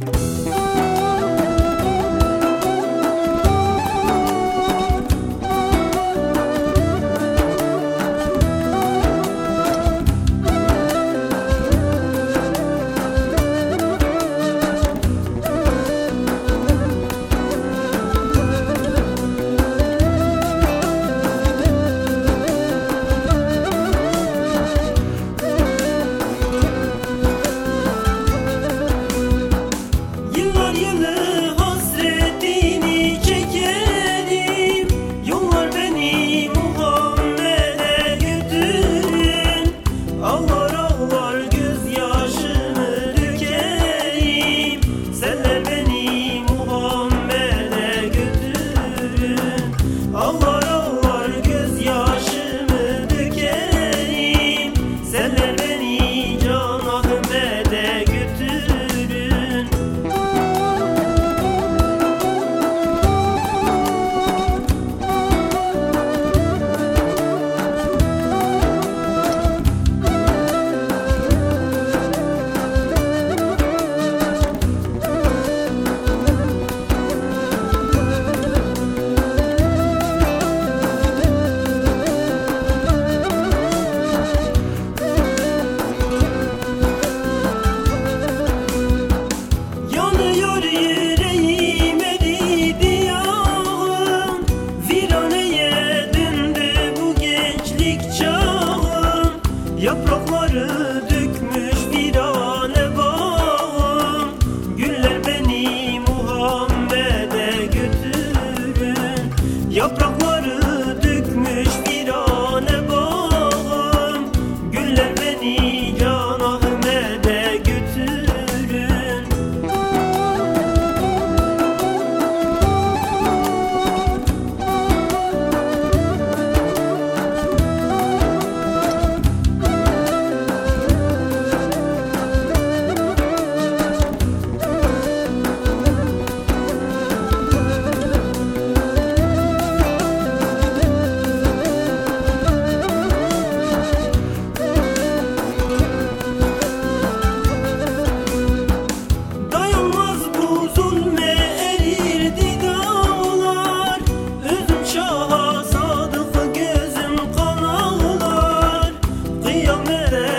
Yıllar Kıyamete